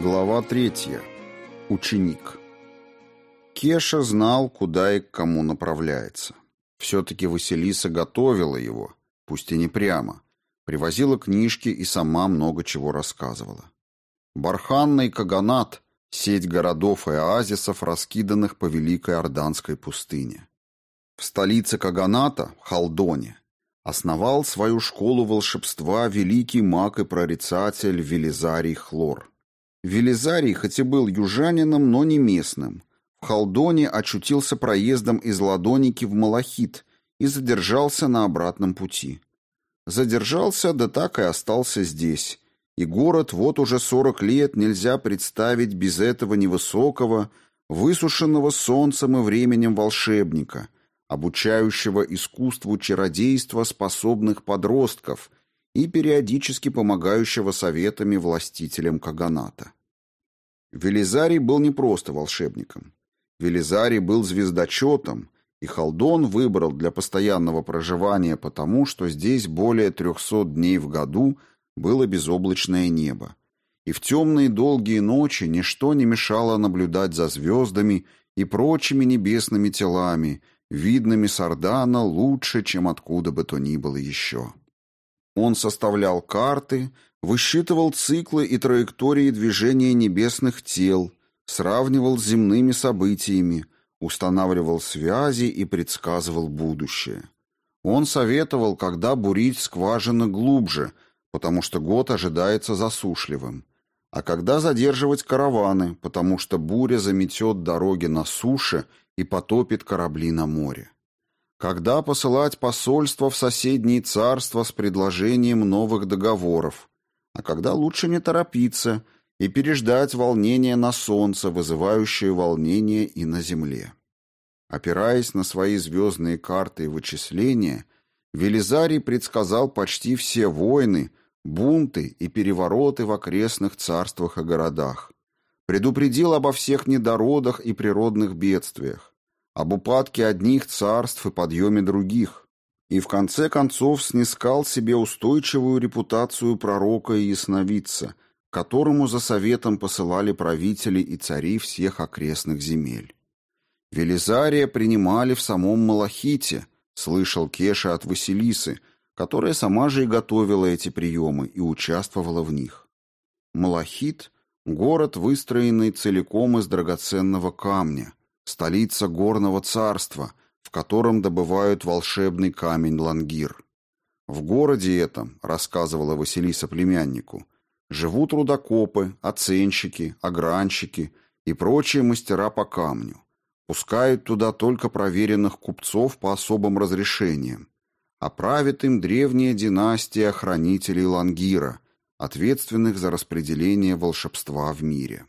Глава третья. Ученик. Кеша знал, куда и к кому направляется. Все-таки Василиса готовила его, пусть и не прямо, привозила книжки и сама много чего рассказывала. Барханный Каганат — сеть городов и оазисов, раскиданных по Великой Орданской пустыне. В столице Каганата, Халдоне, основал свою школу волшебства великий маг и прорицатель Велизарий Хлор. Велизарий хоть и был южанином, но не местным. В Халдоне очутился проездом из Ладоники в Малахит и задержался на обратном пути. Задержался, да так и остался здесь. И город вот уже сорок лет нельзя представить без этого невысокого, высушенного солнцем и временем волшебника, обучающего искусству чародейства способных подростков – и периодически помогающего советами властителям Каганата. Велизарий был не просто волшебником. Велизарий был звездочетом, и Халдон выбрал для постоянного проживания потому, что здесь более трехсот дней в году было безоблачное небо. И в темные долгие ночи ничто не мешало наблюдать за звездами и прочими небесными телами, видными с Ордана лучше, чем откуда бы то ни было еще. Он составлял карты, высчитывал циклы и траектории движения небесных тел, сравнивал с земными событиями, устанавливал связи и предсказывал будущее. Он советовал, когда бурить скважины глубже, потому что год ожидается засушливым, а когда задерживать караваны, потому что буря заметет дороги на суше и потопит корабли на море. Когда посылать посольство в соседние царства с предложением новых договоров, а когда лучше не торопиться и переждать волнение на солнце, вызывающее волнение и на земле. Опираясь на свои звездные карты и вычисления, Велизарий предсказал почти все войны, бунты и перевороты в окрестных царствах и городах. Предупредил обо всех недородах и природных бедствиях об упадке одних царств и подъеме других, и в конце концов снискал себе устойчивую репутацию пророка и ясновидца, которому за советом посылали правители и цари всех окрестных земель. Велизария принимали в самом Малахите, слышал Кеша от Василисы, которая сама же и готовила эти приемы и участвовала в них. Малахит — город, выстроенный целиком из драгоценного камня — столица горного царства, в котором добывают волшебный камень Лангир. В городе этом, рассказывала Василиса племяннику, живут рудокопы, оценщики, огранщики и прочие мастера по камню. Пускают туда только проверенных купцов по особым разрешениям. А правит им древняя династия хранителей Лангира, ответственных за распределение волшебства в мире.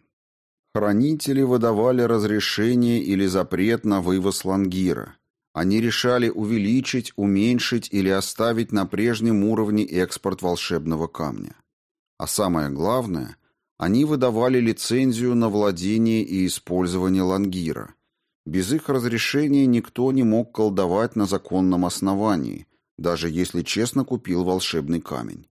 Хранители выдавали разрешение или запрет на вывоз лангира. Они решали увеличить, уменьшить или оставить на прежнем уровне экспорт волшебного камня. А самое главное, они выдавали лицензию на владение и использование лангира. Без их разрешения никто не мог колдовать на законном основании, даже если честно купил волшебный камень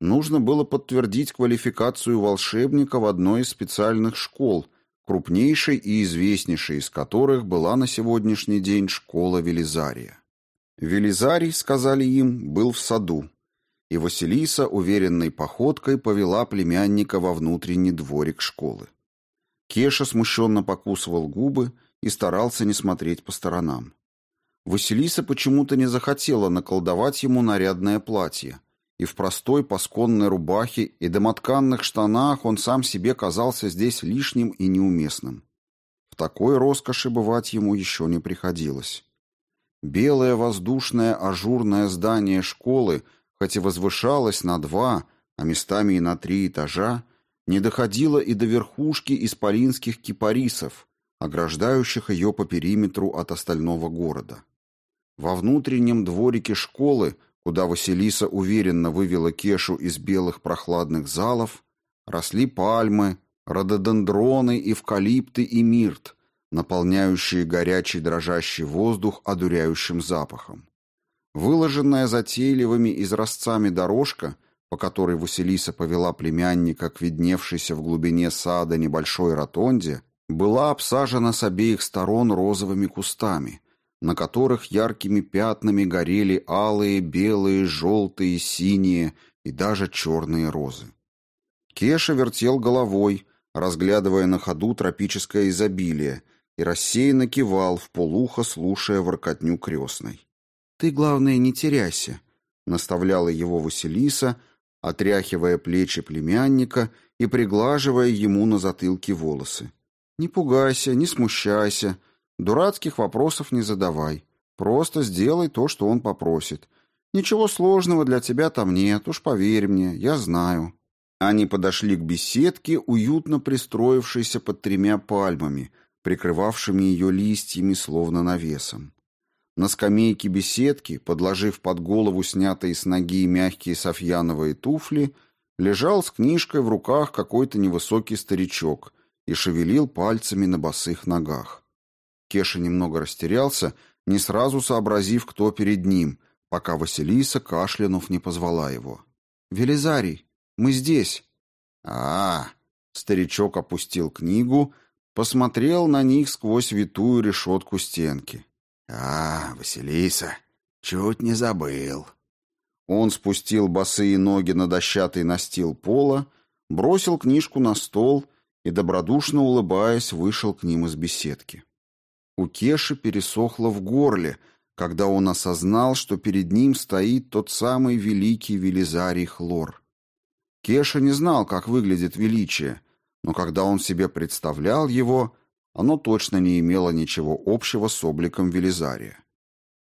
нужно было подтвердить квалификацию волшебника в одной из специальных школ, крупнейшей и известнейшей из которых была на сегодняшний день школа Велизария. Велизарий, сказали им, был в саду, и Василиса уверенной походкой повела племянника во внутренний дворик школы. Кеша смущенно покусывал губы и старался не смотреть по сторонам. Василиса почему-то не захотела наколдовать ему нарядное платье, и в простой пасконной рубахе и домотканных штанах он сам себе казался здесь лишним и неуместным. В такой роскоши бывать ему еще не приходилось. Белое воздушное ажурное здание школы, хоть и возвышалось на два, а местами и на три этажа, не доходило и до верхушки исполинских кипарисов, ограждающих ее по периметру от остального города. Во внутреннем дворике школы куда Василиса уверенно вывела Кешу из белых прохладных залов, росли пальмы, рододендроны, эвкалипты и мирт, наполняющие горячий дрожащий воздух одуряющим запахом. Выложенная затейливыми изразцами дорожка, по которой Василиса повела племянника к видневшейся в глубине сада небольшой ротонде, была обсажена с обеих сторон розовыми кустами, на которых яркими пятнами горели алые, белые, желтые, синие и даже черные розы. Кеша вертел головой, разглядывая на ходу тропическое изобилие, и рассеянно кивал, в полухо слушая воркотню крестной. «Ты, главное, не теряйся», — наставляла его Василиса, отряхивая плечи племянника и приглаживая ему на затылке волосы. «Не пугайся, не смущайся, дурацких вопросов не задавай. Просто сделай то, что он попросит. Ничего сложного для тебя там нет, уж поверь мне, я знаю». Они подошли к беседке, уютно пристроившейся под тремя пальмами, прикрывавшими ее листьями, словно навесом. На скамейке беседки, подложив под голову снятые с ноги мягкие софьяновые туфли, лежал с книжкой в руках какой-то невысокий старичок и шевелил пальцами на босых ногах. Кеша немного растерялся, не сразу сообразив, кто перед ним, пока Василиса, кашлянув, не позвала его. «Велизарий, мы здесь». «А, -а, -а Старичок опустил книгу, посмотрел на них сквозь витую решетку стенки. «А, Василиса, чуть не забыл». Он спустил босые ноги на дощатый настил пола, бросил книжку на стол и, добродушно улыбаясь, вышел к ним из беседки. У Кеши пересохло в горле, когда он осознал, что перед ним стоит тот самый великий Велизарий Хлор. Кеша не знал, как выглядит величие, но когда он себе представлял его, оно точно не имело ничего общего с обликом Велизария.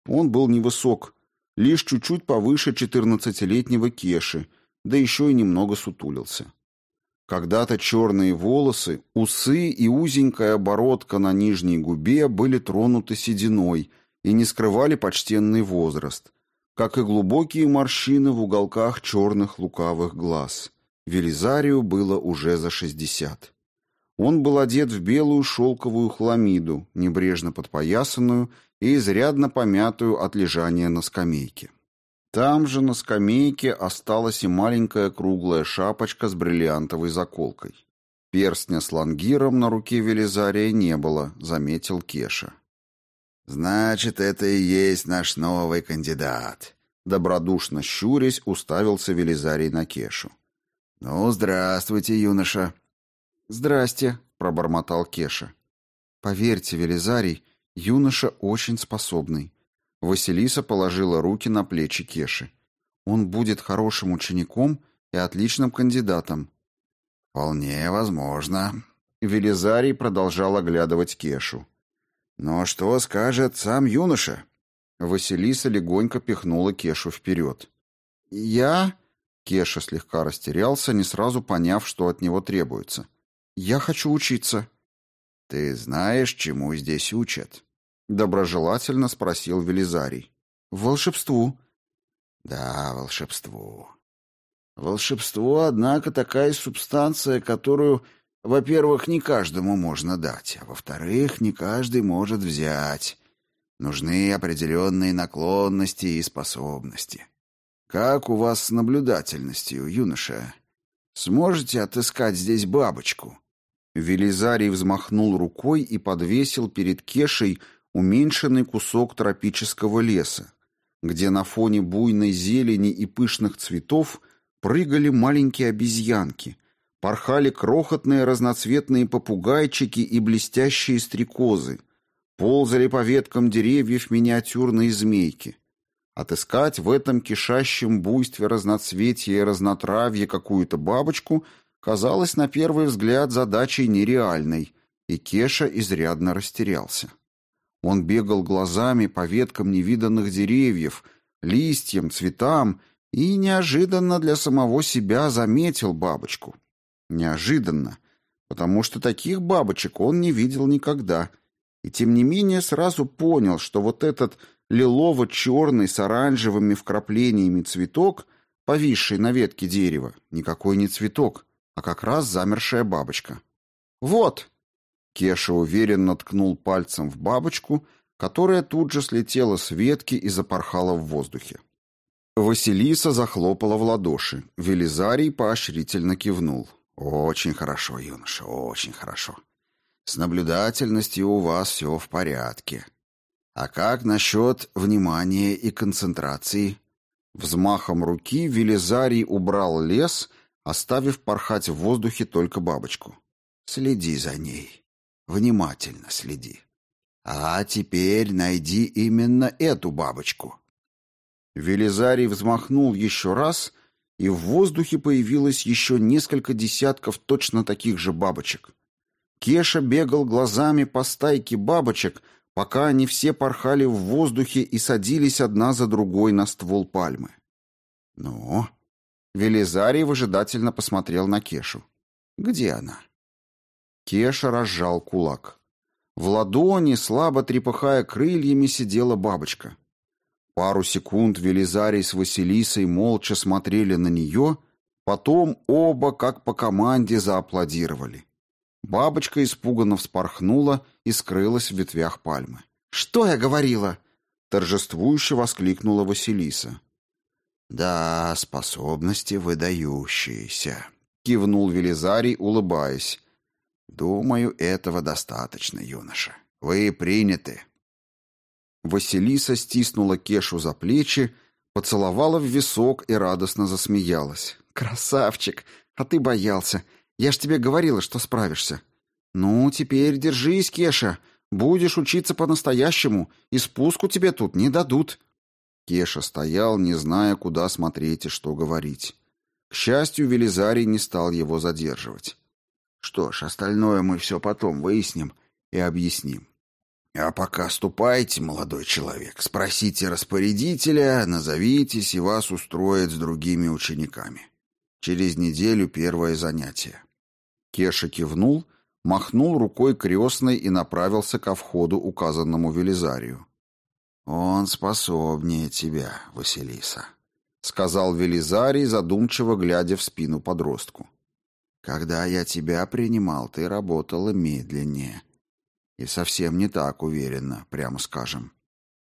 Он был невысок, лишь чуть-чуть повыше четырнадцатилетнего Кеши, да еще и немного сутулился. Когда-то черные волосы, усы и узенькая бородка на нижней губе были тронуты сединой и не скрывали почтенный возраст, как и глубокие морщины в уголках черных лукавых глаз. Велизарию было уже за шестьдесят. Он был одет в белую шелковую хламиду, небрежно подпоясанную и изрядно помятую от лежания на скамейке. Там же на скамейке осталась и маленькая круглая шапочка с бриллиантовой заколкой. Перстня с лангиром на руке Велизария не было, заметил Кеша. «Значит, это и есть наш новый кандидат», — добродушно щурясь уставился Велизарий на Кешу. «Ну, здравствуйте, юноша». «Здрасте», — пробормотал Кеша. «Поверьте, Велизарий, юноша очень способный». Василиса положила руки на плечи Кеши. «Он будет хорошим учеником и отличным кандидатом». «Вполне возможно». Велизарий продолжал оглядывать Кешу. «Но что скажет сам юноша?» Василиса легонько пихнула Кешу вперед. «Я...» Кеша слегка растерялся, не сразу поняв, что от него требуется. «Я хочу учиться». «Ты знаешь, чему здесь учат?» Доброжелательно спросил Велизарий. «Волшебству». «Да, волшебству. Волшебство, однако, такая субстанция, которую во-первых, не каждому можно дать, а во-вторых, не каждый может взять. Нужны определенные наклонности и способности. Как у вас с наблюдательностью, юноша? Сможете отыскать здесь бабочку?» Велизарий взмахнул рукой и подвесил перед Кешей уменьшенный кусок тропического леса, где на фоне буйной зелени и пышных цветов прыгали маленькие обезьянки, порхали крохотные разноцветные попугайчики и блестящие стрекозы, ползали по веткам деревьев миниатюрные змейки. Отыскать в этом кишащем буйстве разноцветия и разнотравья какую-то бабочку казалось на первый взгляд задачей нереальной, и Кеша изрядно растерялся. Он бегал глазами по веткам невиданных деревьев, листьям, цветам и неожиданно для самого себя заметил бабочку. Неожиданно, потому что таких бабочек он не видел никогда. И тем не менее сразу понял, что вот этот лилово-черный с оранжевыми вкраплениями цветок, повисший на ветке дерева, никакой не цветок, а как раз замершая бабочка. «Вот!» Кеша уверенно ткнул пальцем в бабочку, которая тут же слетела с ветки и запорхала в воздухе. Василиса захлопала в ладоши. Велизарий поощрительно кивнул. «Очень хорошо, юноша, очень хорошо. С наблюдательностью у вас все в порядке. А как насчет внимания и концентрации?» Взмахом руки Велизарий убрал лес, оставив порхать в воздухе только бабочку. «Следи за ней. Внимательно следи. А теперь найди именно эту бабочку». Велизарий взмахнул еще раз, и в воздухе появилось еще несколько десятков точно таких же бабочек. Кеша бегал глазами по стайке бабочек, пока они все порхали в воздухе и садились одна за другой на ствол пальмы. «Ну?» Велизарий выжидательно посмотрел на Кешу. «Где она?» Кеша разжал кулак. В ладони, слабо трепыхая крыльями, сидела бабочка. Пару секунд Велизарий с Василисой молча смотрели на нее, потом оба, как по команде, зааплодировали. Бабочка испуганно вспорхнула и скрылась в ветвях пальмы. «Что я говорила?» — торжествующе воскликнула Василиса. «Да, способности выдающиеся», — кивнул Велизарий, улыбаясь. «Думаю, этого достаточно, юноша. Вы приняты». Василиса стиснула Кешу за плечи, поцеловала в висок и радостно засмеялась. «Красавчик! А ты боялся. Я ж тебе говорила, что справишься. Ну, теперь держись, Кеша. Будешь учиться по-настоящему, и спуску тебе тут не дадут». Кеша стоял, не зная, куда смотреть и что говорить. К счастью, Велизарий не стал его задерживать. «Что ж, остальное мы все потом выясним и объясним. А пока ступайте, молодой человек, спросите распорядителя, назовитесь, и вас устроят с другими учениками. Через неделю первое занятие. Кеша кивнул, махнул рукой крестной и направился ко входу, указанному Велизарию. «Он способнее тебя, Василиса», — сказал Велизарий, задумчиво глядя в спину подростку. «Когда я тебя принимал, ты работала медленнее». И совсем не так уверенно, прямо скажем.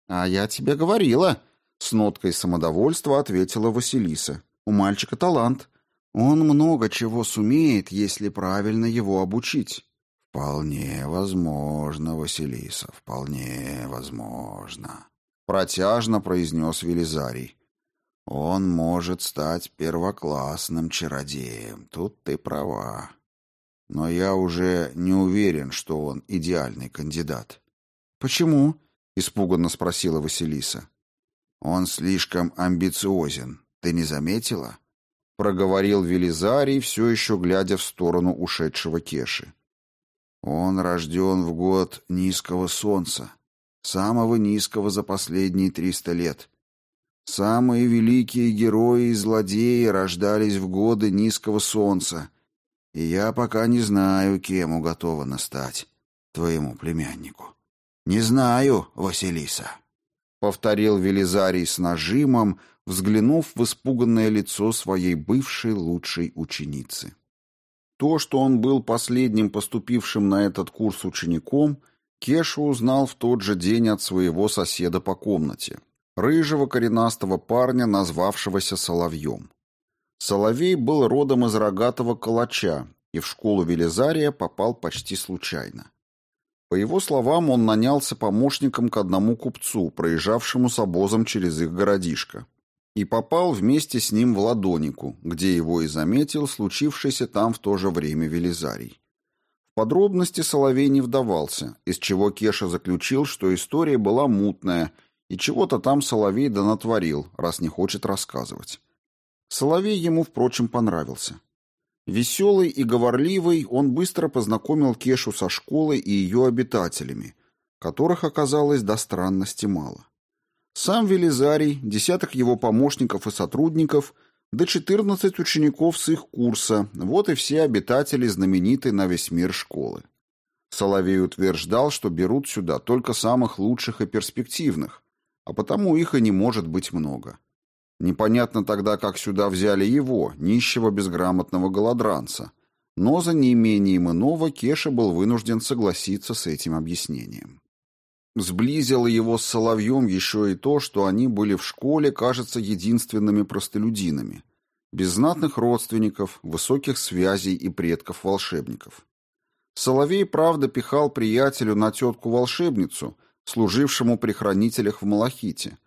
«А я тебе говорила», — с ноткой самодовольства ответила Василиса. «У мальчика талант. Он много чего сумеет, если правильно его обучить». «Вполне возможно, Василиса, вполне возможно», — протяжно произнес Велизарий. «Он может стать первоклассным чародеем, тут ты права. Но я уже не уверен, что он идеальный кандидат. «Почему?» — испуганно спросила Василиса. «Он слишком амбициозен. Ты не заметила?» — проговорил Велизарий, все еще глядя в сторону ушедшего Кеши. «Он рожден в год низкого солнца, самого низкого за последние триста лет. Самые великие герои и злодеи рождались в годы низкого солнца, и я пока не знаю, кем уготована стать твоему племяннику. Не знаю, Василиса, повторил Велизарий с нажимом, взглянув в испуганное лицо своей бывшей лучшей ученицы. То, что он был последним поступившим на этот курс учеником, Кеша узнал в тот же день от своего соседа по комнате, рыжего коренастого парня, назвавшегося Соловьем. Соловей был родом из рогатого калача и в школу Велизария попал почти случайно. По его словам, он нанялся помощником к одному купцу, проезжавшему с обозом через их городишко, и попал вместе с ним в Ладонику, где его и заметил случившийся там в то же время Велизарий. В подробности Соловей не вдавался, из чего Кеша заключил, что история была мутная, и чего-то там Соловей да натворил, раз не хочет рассказывать. Соловей ему, впрочем, понравился. Веселый и говорливый, он быстро познакомил Кешу со школой и ее обитателями, которых оказалось до странности мало. Сам Велизарий, десяток его помощников и сотрудников, до 14 учеников с их курса, вот и все обитатели знаменитой на весь мир школы. Соловей утверждал, что берут сюда только самых лучших и перспективных, а потому их и не может быть много. Непонятно тогда, как сюда взяли его, нищего безграмотного голодранца. Но за неимением иного Кеша был вынужден согласиться с этим объяснением. Сблизило его с Соловьем еще и то, что они были в школе, кажется, единственными простолюдинами, без знатных родственников, высоких связей и предков-волшебников. Соловей, правда, пихал приятелю на тетку-волшебницу, служившему при хранителях в Малахите,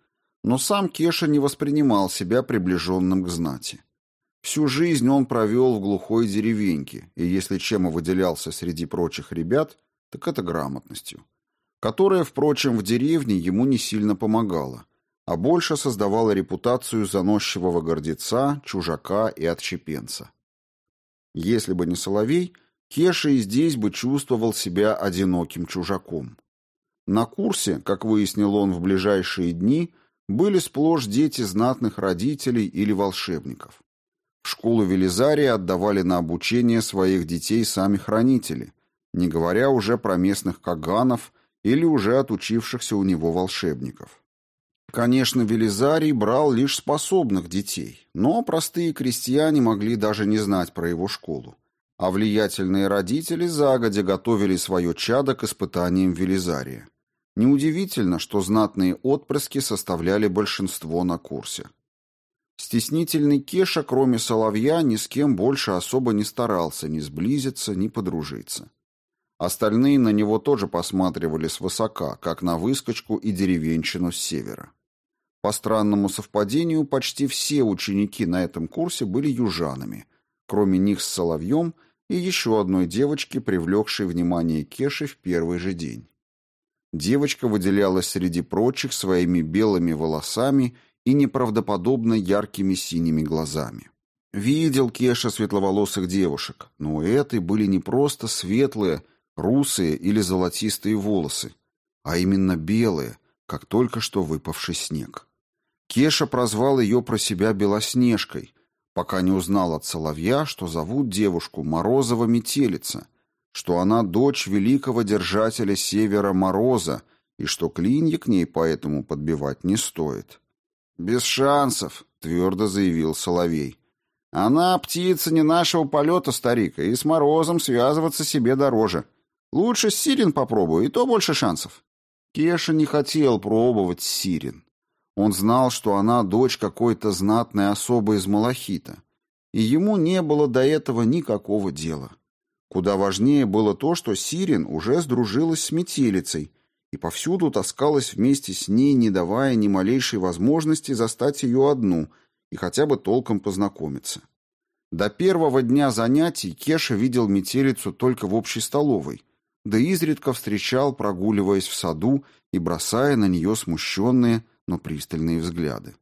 но сам Кеша не воспринимал себя приближенным к знати. Всю жизнь он провел в глухой деревеньке, и если чем и выделялся среди прочих ребят, так это грамотностью которая, впрочем, в деревне ему не сильно помогала, а больше создавала репутацию заносчивого гордеца, чужака и отщепенца. Если бы не Соловей, Кеша и здесь бы чувствовал себя одиноким чужаком. На курсе, как выяснил он в ближайшие дни, были сплошь дети знатных родителей или волшебников. В школу Велизария отдавали на обучение своих детей сами хранители, не говоря уже про местных каганов или уже отучившихся у него волшебников. Конечно, Велизарий брал лишь способных детей, но простые крестьяне могли даже не знать про его школу. А влиятельные родители загодя готовили свое чадо к испытаниям Велизария. Неудивительно, что знатные отпрыски составляли большинство на курсе. Стеснительный Кеша, кроме Соловья, ни с кем больше особо не старался ни сблизиться, ни подружиться. Остальные на него тоже посматривали свысока, как на выскочку и деревенщину с севера. По странному совпадению, почти все ученики на этом курсе были южанами, кроме них с Соловьем и еще одной девочки, привлекшей внимание Кеши в первый же день. Девочка выделялась среди прочих своими белыми волосами и неправдоподобно яркими синими глазами. Видел Кеша светловолосых девушек, но у этой были не просто светлые, русые или золотистые волосы, а именно белые, как только что выпавший снег. Кеша прозвал ее про себя Белоснежкой, пока не узнал от Соловья, что зовут девушку Морозова Метелица, что она дочь великого держателя Севера Мороза и что клинья к ней поэтому подбивать не стоит. «Без шансов», — твердо заявил Соловей. «Она птица не нашего полета, старика, и с Морозом связываться себе дороже. Лучше Сирин попробую, и то больше шансов. Кеша не хотел пробовать Сирин. Он знал, что она дочь какой-то знатной особы из Малахита, и ему не было до этого никакого дела. Куда важнее было то, что Сирин уже сдружилась с метелицей и повсюду таскалась вместе с ней, не давая ни малейшей возможности застать ее одну и хотя бы толком познакомиться. До первого дня занятий Кеша видел метелицу только в общей столовой, да изредка встречал, прогуливаясь в саду и бросая на нее смущенные, но пристальные взгляды.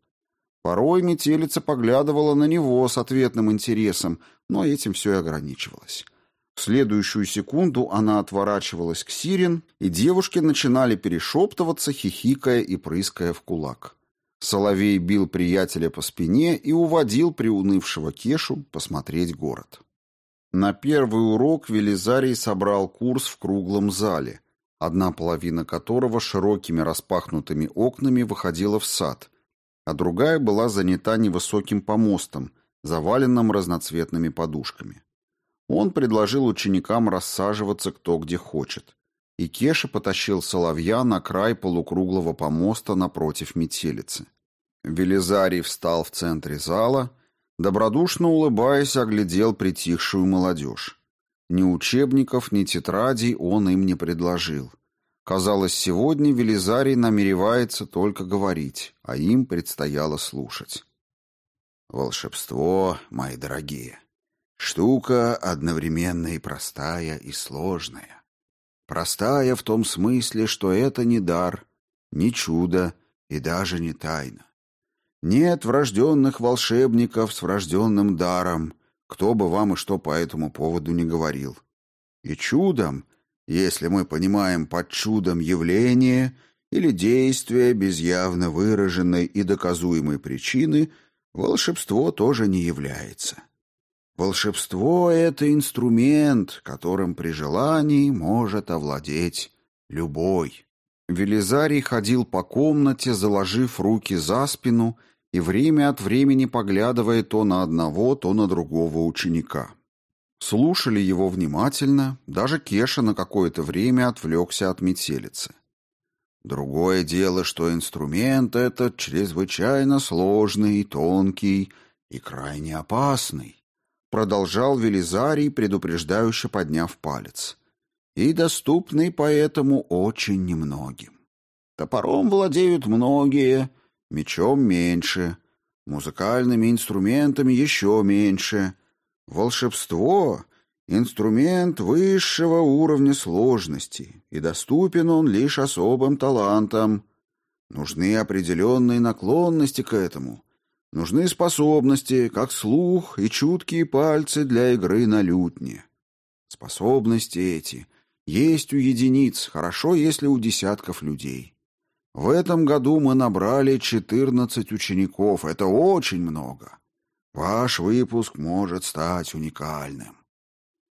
Порой метелица поглядывала на него с ответным интересом, но этим все и ограничивалось. В следующую секунду она отворачивалась к Сирин, и девушки начинали перешептываться, хихикая и прыская в кулак. Соловей бил приятеля по спине и уводил приунывшего Кешу посмотреть город. На первый урок Велизарий собрал курс в круглом зале, одна половина которого широкими распахнутыми окнами выходила в сад, а другая была занята невысоким помостом, заваленным разноцветными подушками. Он предложил ученикам рассаживаться кто где хочет, и Кеша потащил соловья на край полукруглого помоста напротив метелицы. Велизарий встал в центре зала Добродушно улыбаясь, оглядел притихшую молодежь. Ни учебников, ни тетрадей он им не предложил. Казалось, сегодня Велизарий намеревается только говорить, а им предстояло слушать. Волшебство, мои дорогие, штука одновременно и простая, и сложная. Простая в том смысле, что это не дар, не чудо и даже не тайна. Нет врожденных волшебников с врожденным даром, кто бы вам и что по этому поводу не говорил. И чудом, если мы понимаем под чудом явление или действие без явно выраженной и доказуемой причины, волшебство тоже не является. Волшебство — это инструмент, которым при желании может овладеть любой. Велизарий ходил по комнате, заложив руки за спину и время от времени поглядывая то на одного, то на другого ученика. Слушали его внимательно, даже Кеша на какое-то время отвлекся от метелицы. Другое дело, что инструмент этот чрезвычайно сложный, тонкий и крайне опасный, продолжал Велизарий, предупреждающе подняв палец, и доступный поэтому очень немногим. Топором владеют многие, мечом меньше, музыкальными инструментами еще меньше. Волшебство — инструмент высшего уровня сложности, и доступен он лишь особым талантам. Нужны определенные наклонности к этому. Нужны способности, как слух и чуткие пальцы для игры на лютне. Способности эти есть у единиц, хорошо, если у десятков людей. В этом году мы набрали 14 учеников. Это очень много. Ваш выпуск может стать уникальным.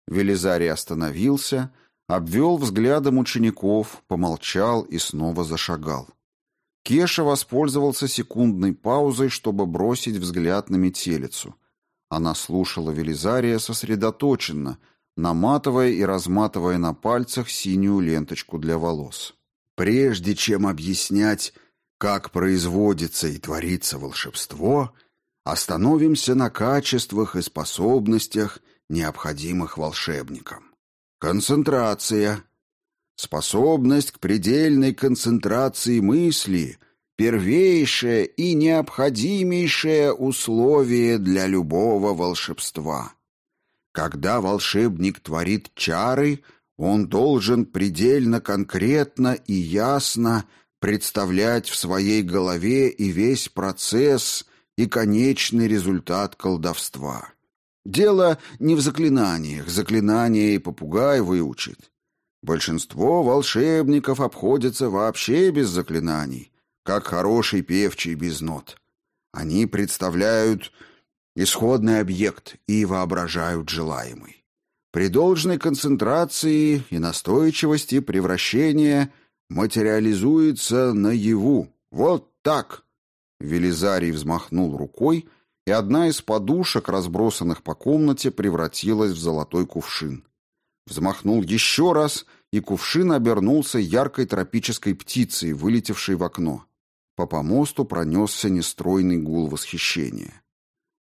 Велизарий остановился, обвел взглядом учеников, помолчал и снова зашагал. Кеша воспользовался секундной паузой, чтобы бросить взгляд на метелицу. Она слушала Велизария сосредоточенно, наматывая и разматывая на пальцах синюю ленточку для волос. Прежде чем объяснять, как производится и творится волшебство, остановимся на качествах и способностях, необходимых волшебникам. Концентрация. Способность к предельной концентрации мысли – первейшее и необходимейшее условие для любого волшебства. Когда волшебник творит чары – он должен предельно конкретно и ясно представлять в своей голове и весь процесс и конечный результат колдовства. Дело не в заклинаниях, заклинания и попугай выучит. Большинство волшебников обходятся вообще без заклинаний, как хороший певчий без нот. Они представляют исходный объект и воображают желаемый. При должной концентрации и настойчивости превращение материализуется наяву. Вот так. Велизарий взмахнул рукой, и одна из подушек, разбросанных по комнате, превратилась в золотой кувшин. Взмахнул еще раз, и кувшин обернулся яркой тропической птицей, вылетевшей в окно. По помосту пронесся нестройный гул восхищения.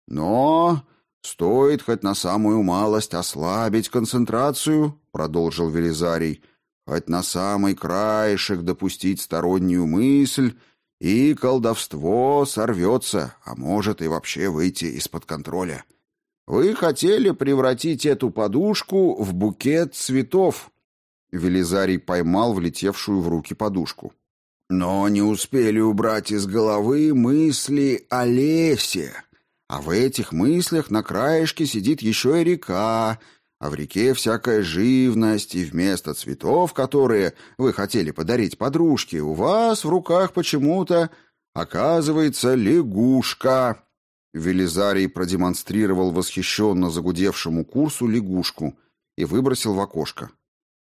«Но «Стоит хоть на самую малость ослабить концентрацию», — продолжил Велизарий, «хоть на самый краешек допустить стороннюю мысль, и колдовство сорвется, а может и вообще выйти из-под контроля. Вы хотели превратить эту подушку в букет цветов». Велизарий поймал влетевшую в руки подушку. «Но не успели убрать из головы мысли о лесе, а в этих мыслях на краешке сидит еще и река, а в реке всякая живность, и вместо цветов, которые вы хотели подарить подружке, у вас в руках почему-то оказывается лягушка». Велизарий продемонстрировал восхищенно загудевшему курсу лягушку и выбросил в окошко.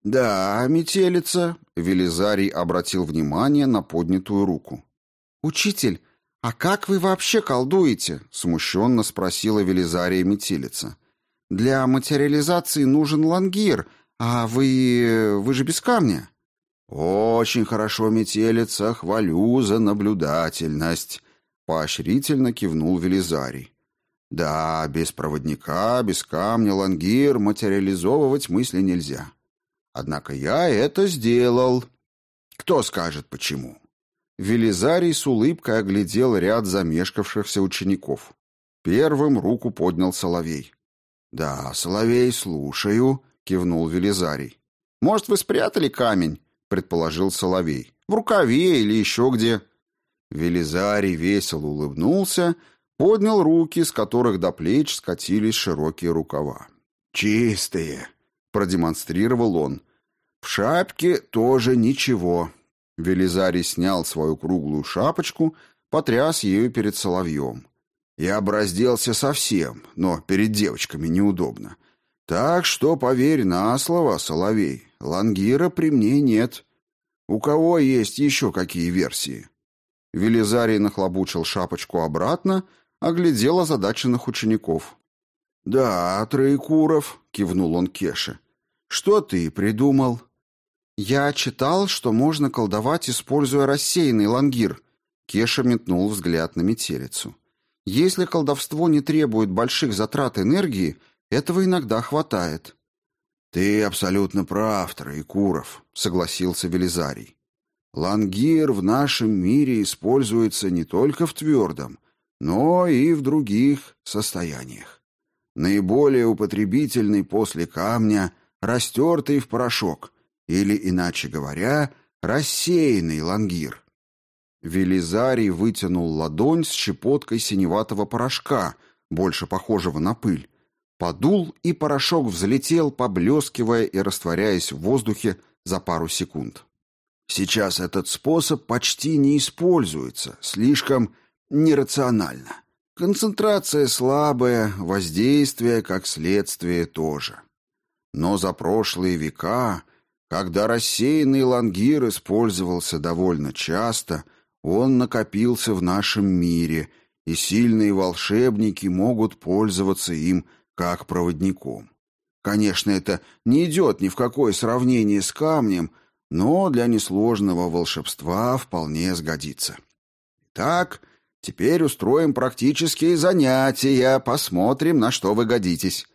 «Да, метелица», — Велизарий обратил внимание на поднятую руку. «Учитель, «А как вы вообще колдуете?» — смущенно спросила Велизария Метелица. «Для материализации нужен лангир, а вы... вы же без камня». «Очень хорошо, Метелица, хвалю за наблюдательность», — поощрительно кивнул Велизарий. «Да, без проводника, без камня лангир материализовывать мысли нельзя. Однако я это сделал. Кто скажет, почему?» Велизарий с улыбкой оглядел ряд замешкавшихся учеников. Первым руку поднял Соловей. «Да, Соловей, слушаю», — кивнул Велизарий. «Может, вы спрятали камень?» — предположил Соловей. «В рукаве или еще где?» Велизарий весело улыбнулся, поднял руки, с которых до плеч скатились широкие рукава. «Чистые», — продемонстрировал он. «В шапке тоже ничего, Велизарий снял свою круглую шапочку, потряс ею перед соловьем. Я бы разделся совсем, но перед девочками неудобно. Так что поверь на слово, соловей, лангира при мне нет. У кого есть еще какие версии? Велизарий нахлобучил шапочку обратно, оглядел озадаченных учеников. «Да, Троекуров», — кивнул он Кеше. «Что ты придумал?» «Я читал, что можно колдовать, используя рассеянный лангир», Кеша метнул взгляд на метелицу. «Если колдовство не требует больших затрат энергии, этого иногда хватает». «Ты абсолютно прав, Троекуров», — согласился Велизарий. «Лангир в нашем мире используется не только в твердом, но и в других состояниях. Наиболее употребительный после камня — растертый в порошок, или, иначе говоря, рассеянный лангир». Велизарий вытянул ладонь с щепоткой синеватого порошка, больше похожего на пыль, Подул, и порошок взлетел, поблескивая и растворяясь в воздухе за пару секунд. Сейчас этот способ почти не используется, слишком нерационально. Концентрация слабая, воздействие, как следствие, тоже. Но за прошлые века, когда рассеянный лангир использовался довольно часто, он накопился в нашем мире, и сильные волшебники могут пользоваться им как проводником. Конечно, это не идет ни в какое сравнение с камнем, но для несложного волшебства вполне сгодится. Итак, теперь устроим практические занятия, посмотрим, на что вы годитесь.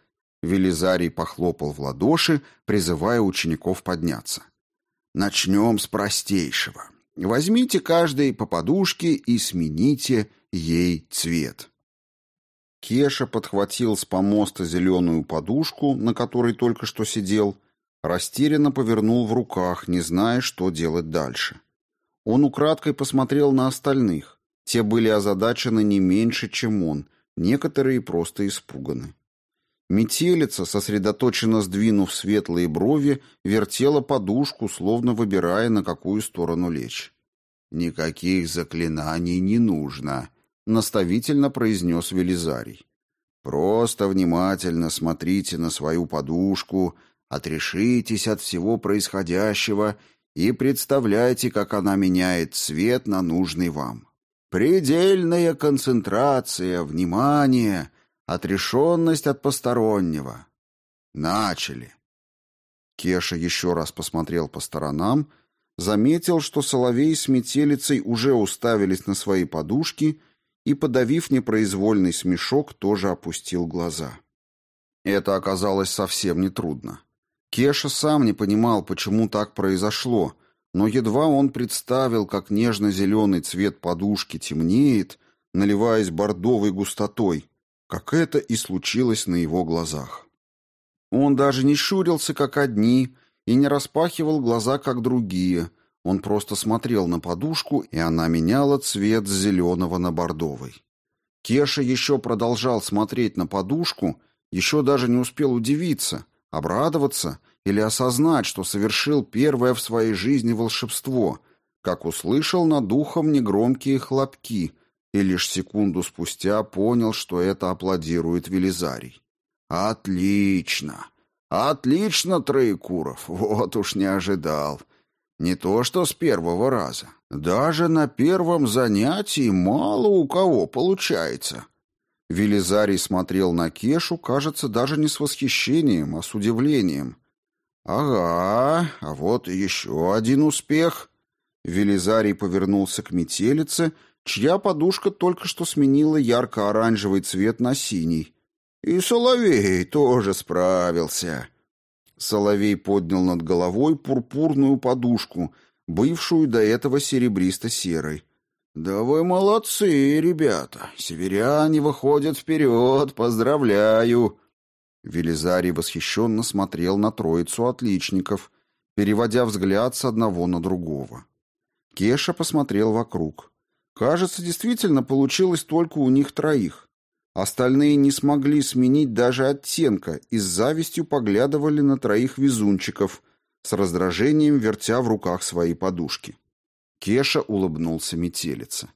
Велизарий похлопал в ладоши, призывая учеников подняться. Начнем с простейшего. Возьмите каждый по подушке и смените ей цвет. Кеша подхватил с помоста зеленую подушку, на которой только что сидел, растерянно повернул в руках, не зная, что делать дальше. Он украдкой посмотрел на остальных. Те были озадачены не меньше, чем он, некоторые просто испуганы. Метелица, сосредоточенно сдвинув светлые брови, вертела подушку, словно выбирая, на какую сторону лечь. «Никаких заклинаний не нужно», наставительно произнес Велизарий. Просто внимательно смотрите на свою подушку, отрешитесь от всего происходящего и представляйте, как она меняет цвет на нужный вам. Предельная концентрация, внимание, отрешенность от постороннего. Начали. Кеша еще раз посмотрел по сторонам, заметил, что Соловей с Метелицей уже уставились на свои подушки и, подавив непроизвольный смешок, тоже опустил глаза. Это оказалось совсем нетрудно. Кеша сам не понимал, почему так произошло, но едва он представил, как нежно-зеленый цвет подушки темнеет, наливаясь бордовой густотой, как это и случилось на его глазах. Он даже не щурился, как одни, и не распахивал глаза, как другие — он просто смотрел на подушку, и она меняла цвет с зеленого на бордовый. Кеша еще продолжал смотреть на подушку, еще даже не успел удивиться, обрадоваться или осознать, что совершил первое в своей жизни волшебство, как услышал над ухом негромкие хлопки и лишь секунду спустя понял, что это аплодирует Велизарий. «Отлично! Отлично, Троекуров! Вот уж не ожидал!» Не то что с первого раза. Даже на первом занятии мало у кого получается. Велизарий смотрел на Кешу, кажется, даже не с восхищением, а с удивлением. «Ага, а вот еще один успех». Велизарий повернулся к метелице, чья подушка только что сменила ярко-оранжевый цвет на синий. «И Соловей тоже справился». Соловей поднял над головой пурпурную подушку, бывшую до этого серебристо-серой. «Да вы молодцы, ребята! Северяне выходят вперед! Поздравляю!» Велизарий восхищенно смотрел на троицу отличников, переводя взгляд с одного на другого. Кеша посмотрел вокруг. Кажется, действительно получилось только у них троих. Остальные не смогли сменить даже оттенка и с завистью поглядывали на троих везунчиков, с раздражением вертя в руках свои подушки. Кеша улыбнулся метелице.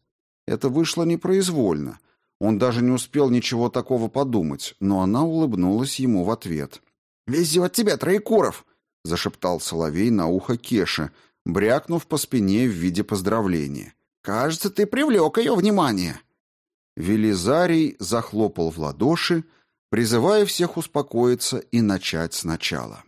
Это вышло непроизвольно. Он даже не успел ничего такого подумать, но она улыбнулась ему в ответ. «Везет тебя, Троекуров!» — зашептал Соловей на ухо Кеше, брякнув по спине в виде поздравления. «Кажется, ты привлек ее внимание!» Велизарий захлопал в ладоши, призывая всех успокоиться и начать сначала.